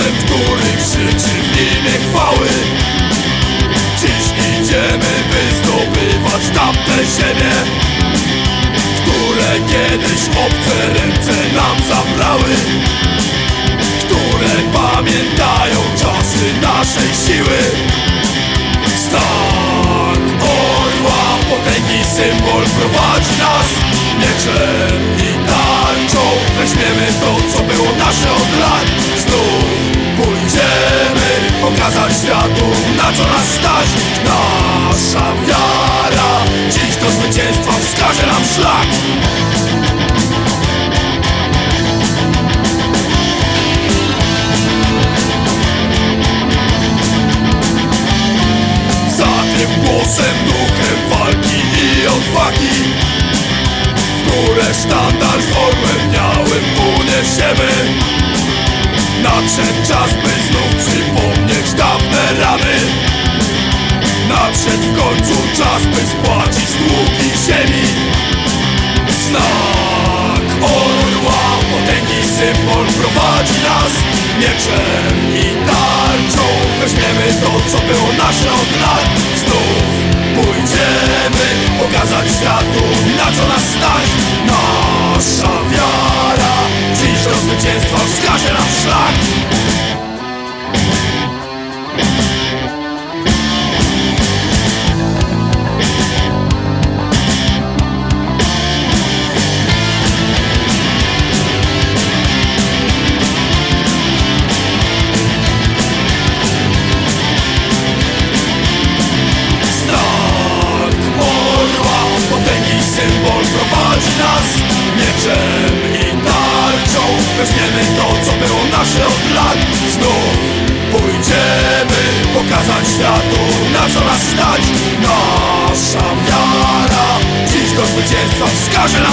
głosem, który krzyczy w imię chwały. Dziś idziemy, by zdobywać tamte ziemie Które kiedyś obce ręce nam zabrały Które pamiętają czasy naszej siły. Stan orła, potęgi symbol prowadzi nas. Mieczem i tarczą weźmiemy to, co było nasze od lat szlak Za tym głosem, duchem walki i odwagi W górę sztandar z orłem białym uniesiemy. Nadszedł czas, by znów przypomnieć dawne rany. Nadszedł w końcu czas, by spłacić długi ziemi Znak. Orła, potęgi symbol prowadzi nas Mieczem i tarczą. Weźmiemy to, co było nasze od lat symbol prowadzi nas Mieczem i tarczą. Weźmiemy to, co było nasze od lat. Znów pójdziemy pokazać światu, na co nas stać. Nasza wiara dziś do zwycięstwa wskaże szlak